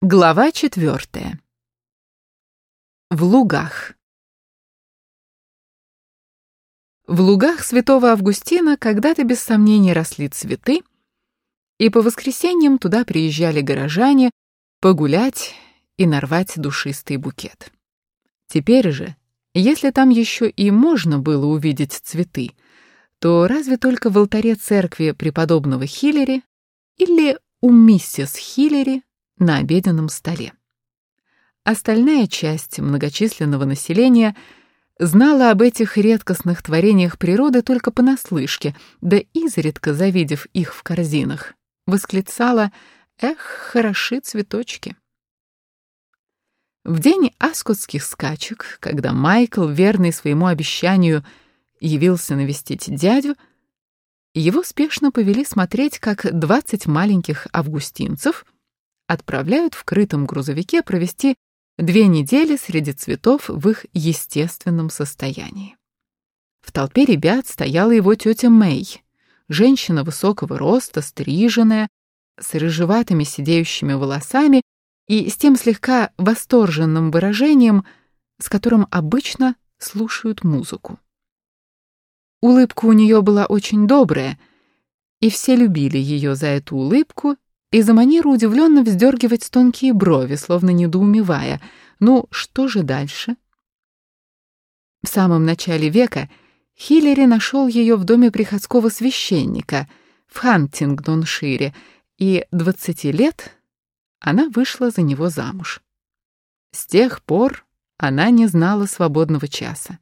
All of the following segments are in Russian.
Глава четвертая. В лугах. В лугах святого Августина когда-то без сомнения росли цветы, и по воскресеньям туда приезжали горожане погулять и нарвать душистый букет. Теперь же, если там еще и можно было увидеть цветы, то разве только в алтаре церкви преподобного Хиллери или у миссис Хиллери на обеденном столе. Остальная часть многочисленного населения знала об этих редкостных творениях природы только понаслышке, да изредка, завидев их в корзинах, восклицала «Эх, хороши цветочки!». В день аскотских скачек, когда Майкл, верный своему обещанию, явился навестить дядю, его спешно повели смотреть, как двадцать маленьких августинцев — отправляют в крытом грузовике провести две недели среди цветов в их естественном состоянии. В толпе ребят стояла его тетя Мэй, женщина высокого роста, стриженная, с рыжеватыми сидеющими волосами и с тем слегка восторженным выражением, с которым обычно слушают музыку. Улыбка у нее была очень добрая, и все любили ее за эту улыбку и за манеру удивленно вздергивать тонкие брови, словно недоумевая, ну, что же дальше? В самом начале века Хиллери нашел ее в доме приходского священника в Хантингдоншире, и 20 лет она вышла за него замуж. С тех пор она не знала свободного часа.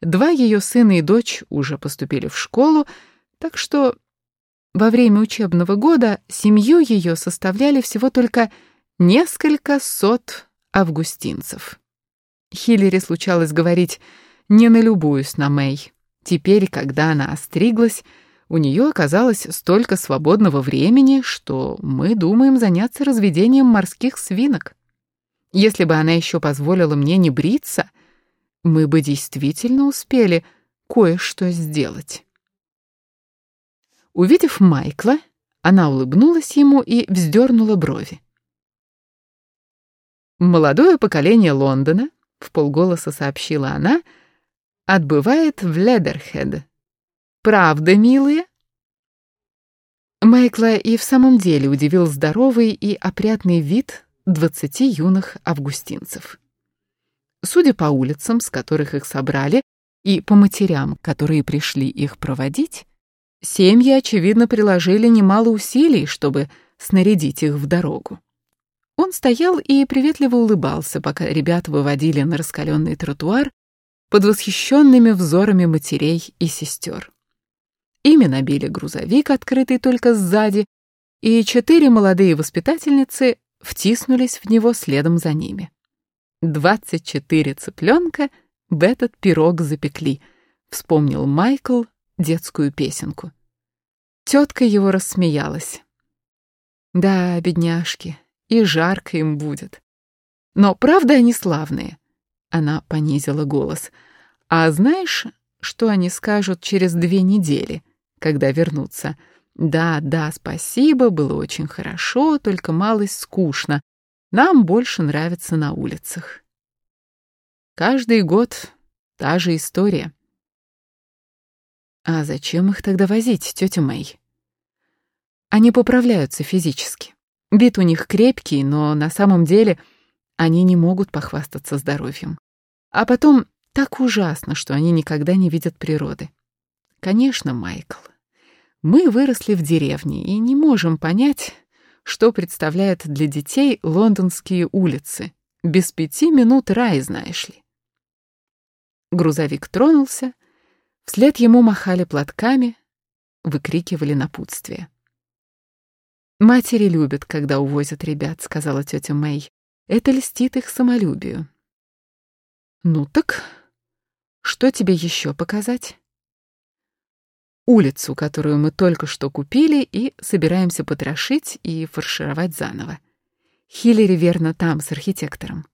Два ее сына и дочь уже поступили в школу, так что во время учебного года семью ее составляли всего только несколько сот августинцев. Хиллери случалось говорить «не налюбуюсь на Мэй». Теперь, когда она остриглась, у нее оказалось столько свободного времени, что мы думаем заняться разведением морских свинок. Если бы она еще позволила мне не бриться, мы бы действительно успели кое-что сделать. Увидев Майкла, она улыбнулась ему и вздернула брови. «Молодое поколение Лондона», — в полголоса сообщила она, — «отбывает в Ледерхед. Правда, милые?» Майкла и в самом деле удивил здоровый и опрятный вид двадцати юных августинцев. Судя по улицам, с которых их собрали, и по матерям, которые пришли их проводить, Семьи, очевидно, приложили немало усилий, чтобы снарядить их в дорогу. Он стоял и приветливо улыбался, пока ребята выводили на раскаленный тротуар под восхищенными взорами матерей и сестер. Ими набили грузовик, открытый только сзади, и четыре молодые воспитательницы втиснулись в него следом за ними. Двадцать четыре цыпленка в этот пирог запекли, вспомнил Майкл, детскую песенку. Тетка его рассмеялась. Да, бедняжки, и жарко им будет. Но правда они славные. Она понизила голос. А знаешь, что они скажут через две недели, когда вернутся? Да, да, спасибо, было очень хорошо, только малость скучно. Нам больше нравится на улицах. Каждый год та же история. А зачем их тогда возить, тетя Мэй? Они поправляются физически. Вид у них крепкий, но на самом деле они не могут похвастаться здоровьем. А потом так ужасно, что они никогда не видят природы. Конечно, Майкл, мы выросли в деревне и не можем понять, что представляют для детей лондонские улицы. Без пяти минут рай, знаешь ли. Грузовик тронулся, Вслед ему махали платками, выкрикивали напутствие. «Матери любят, когда увозят ребят», — сказала тетя Мэй. «Это льстит их самолюбию». «Ну так, что тебе еще показать?» «Улицу, которую мы только что купили и собираемся потрошить и фаршировать заново. Хиллери верно там, с архитектором».